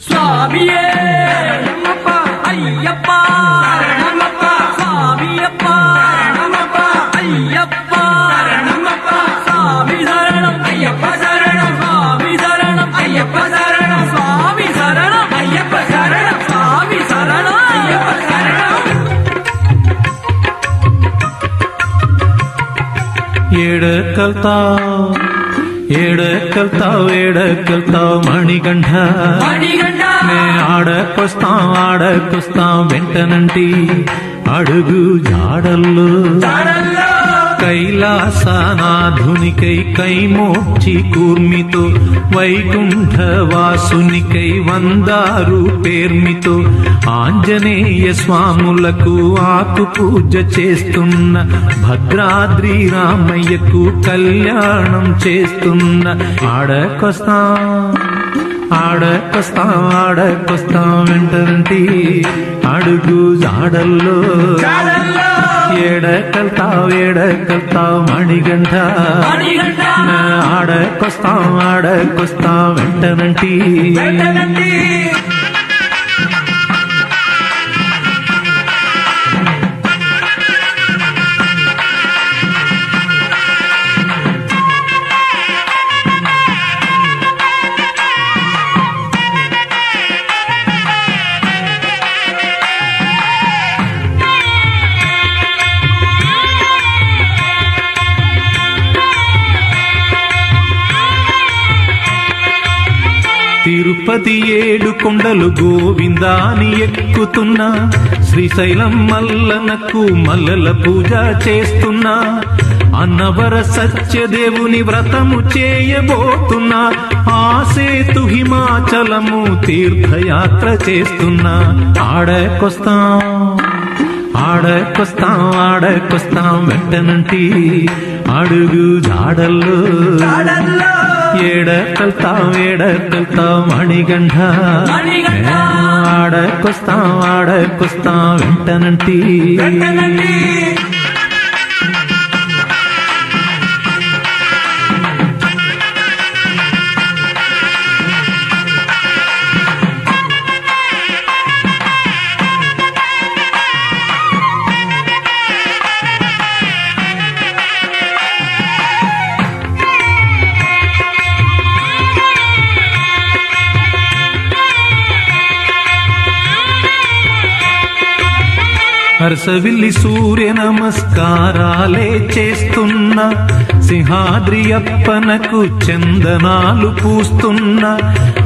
சுவாமியே நமப்பா ஐயப்பா நமப்பா சுவாமியப்பா நமப்பா ஐயப்பா நமப்பா சுவாமி சரணம் ஐயப்பா சரணம் சுவாமி சரணம் ஐயப்பா சரணம் சுவாமி சரணம் ஐயப்பா சரணம் சுவாமி எடுத்தல் தான் ఏడకల్తావ్ మణికంఠ మణిగండ నే ఆడకొస్తాం ఆడకొస్తాం వెంటనంటి అడుగు జాడల్లో. కైలాసనాధునికై కైమోక్షి కూర్మితో వైకుంఠవాసునికై వందారు పేర్మితో ఆంజనేయ స్వాములకు ఆకు పూజ చేస్తున్న భద్రాద్రి రామయ్యకు కళ్యాణం చేస్తున్న. ఆడకొస్తా ఆడకొస్తాం ఆడకొస్తాం వెంటంటి అడుగు జాడల్లో. చాడల్లో ఏడకల్తావ్ ఏడకల్తావ్ మణిగంఠ. మణిగండ నా ఆడకొస్తాం ఆడకొస్తాం వెంటనంటి తిరుపతి ఏడు కొండలు గోవిందాని ఎక్కుతున్నా. శ్రీశైలం మల్లనకు మల్లల పూజ చేస్తున్నా. అన్నవర సత్యదేవుని వ్రతము చేయబోతున్నా. ఆ సేతు హిమాచలము తీర్థయాత్ర చేస్తున్నా. ఆడకొస్తాం ఆడకొస్తాం ఆడకొస్తాం. వెంటనంటి అడుగు జాడల్లో. చాడల్లో ఏడకల్తాం ఏడకల్తాం మణిగంఠ. ఆడకొస్తాం ఆడకొస్తాం వెంటనంటి. హర్షవిల్లి సూర్య నమస్కారాలే చేస్తున్న సింహాద్రి అప్పనకు చందనాలు పూస్తున్న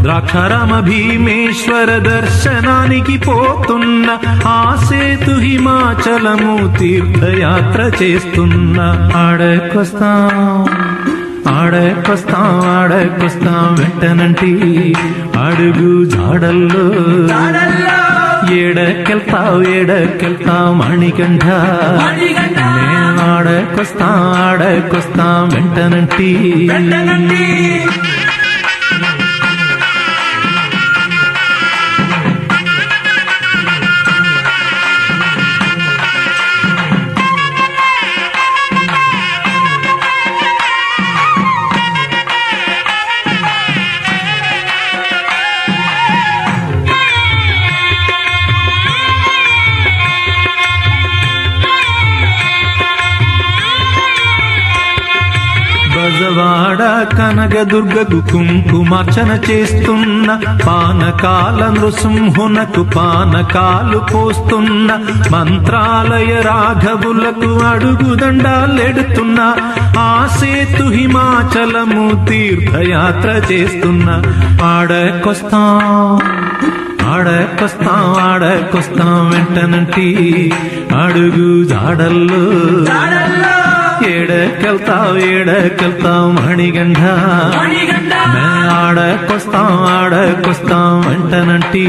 ద్రాక్షారామ భీమేశ్వర దర్శనానికి పోతున్న ఆ సేతు హిమాచలము తీర్థయాత్ర చేస్తున్న. ఆడకొస్తాం ఆడకొస్తాం ఆడకొస్తాం వెంటనంటి అడుగు జాడల్లో. చాడల్లో ఏడకెళ్తావు ఏడకెళ్తావు మణికంఠ మణిగండ నేను ఆడకొస్తాం కనగదుర్గకు కుంకుమార్చన చేస్తున్న పానకాల నృసింహునకు పానకాలు పోస్తున్న మంత్రాలయ రాఘవులకు అడుగుదండాలెడుతున్న ఆ సేతు హిమాచలము తీర్థయాత్ర చేస్తున్న ఆడకొస్తాం ఆడకొస్తాం ఆడకొస్తాం వెంటనంటి అడుగు జాడల్లో ఏడకెళ్తావు ఏడకెళ్తావు మణిగండ ఆడకొస్తాం ఆడకొస్తాం వెంటనంటి.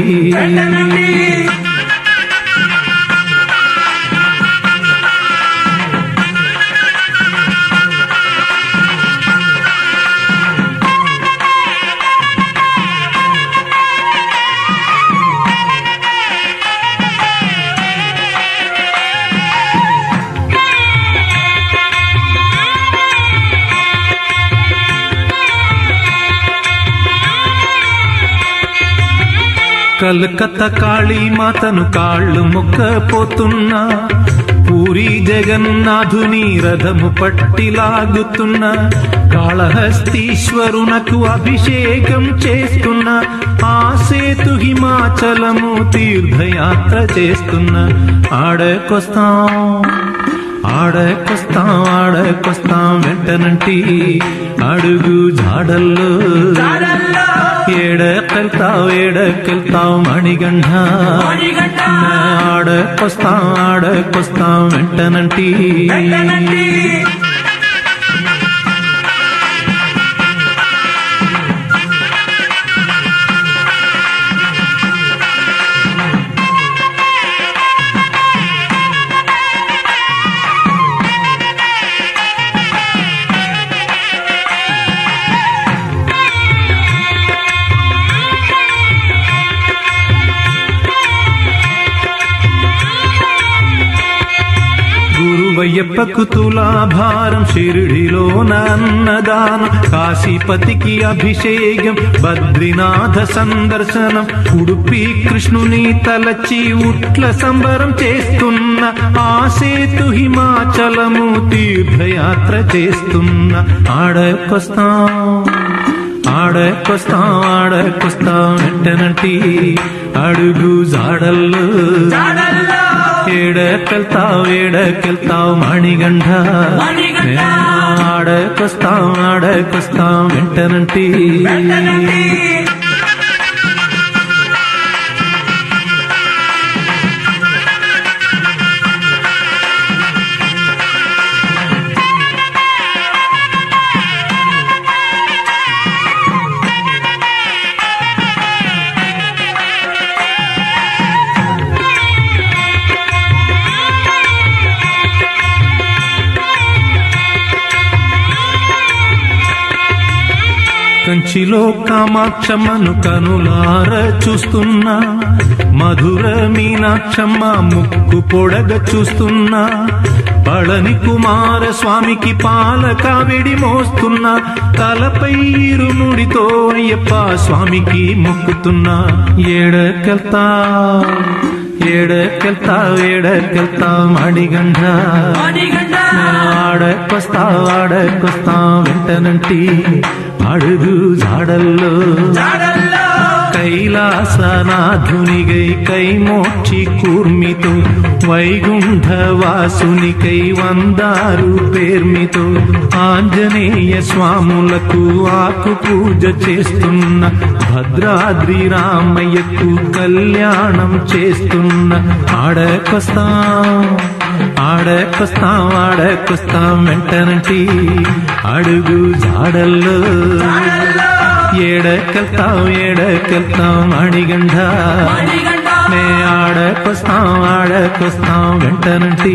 కలకత్త కాళీ మాతను కాళ్ళు మొక్కపోతున్నా. పూరి జగన్నాథుని రథము పట్టి లాగుతున్న కాళహస్తీశ్వరునకు అభిషేకం చేస్తున్న. ఆ సేతు హిమాచలము తీర్థయాత్ర చేస్తున్న. ఆడకొస్తాం ఆడకొస్తాం ఆడకొస్తాం వెంటనంటి అడుగు జాడల్లో. ఏడకెళ్తావు ఏడకెళ్తావు మణిగండ ఆడకొస్తాం ఆడకొస్తాం వెంటనంటి. వెంటనంటి తులాభారం షిరిడిలో నన్నదానం. కాశీపతికి అభిషేకం బద్రీనాథ సందర్శనం. ఉడుపి కృష్ణుని తలచి ఉట్ల సంబరం చేస్తున్న ఆసేతు హిమాచలము తీర్థయాత్ర చేస్తున్న. ఆడకొస్తాం ఆడకొస్తాం ఆడకొస్తాం వెంటనంటి అడుగు జాడల్లో. ఏడకెళ్తావు ఏడకెళ్తావు మణిగండ. ఆడకొస్తాం ఆడకొస్తాం వెంటనంటి. కంచిలో కామాక్షమ్మను కనులార చూస్తున్నా. మధుర మీనాక్షమ్మ ముక్కు పొడగ చూస్తున్నా. పళని కుమార స్వామికి పాల కావిడి మోస్తున్నా. తలపై ఇరుముడితో అయ్యప్ప స్వామికి మొక్కుతున్నా. ఏడకెళ్తా ఏడకెళ్తా ఏడకెళ్తా మణిగండ ఆడకొస్తా ఆడకొస్తా వెంటనంటి. అడుగు జాడల్లో. కైలాసనాథునిగై కైమోక్షి కూర్మితో వైగుంఠవాసునికై వందారు పేర్మితో ఆంజనేయ స్వాములకు ఆకు పూజ చేస్తున్న భద్రాద్రి రామయ్యకు కళ్యాణం చేస్తున్న ఆడకొస్తాం. ఆడకొస్తాం ఆడకొస్తాం వెంటనంటి అడుగు జాడల్లో. ఏడకెళ్తాం ఏడకెళ్తాం అడిగండ మణిగండ నే ఆడకొస్తాం ఆడకొస్తాం వెంటనంటి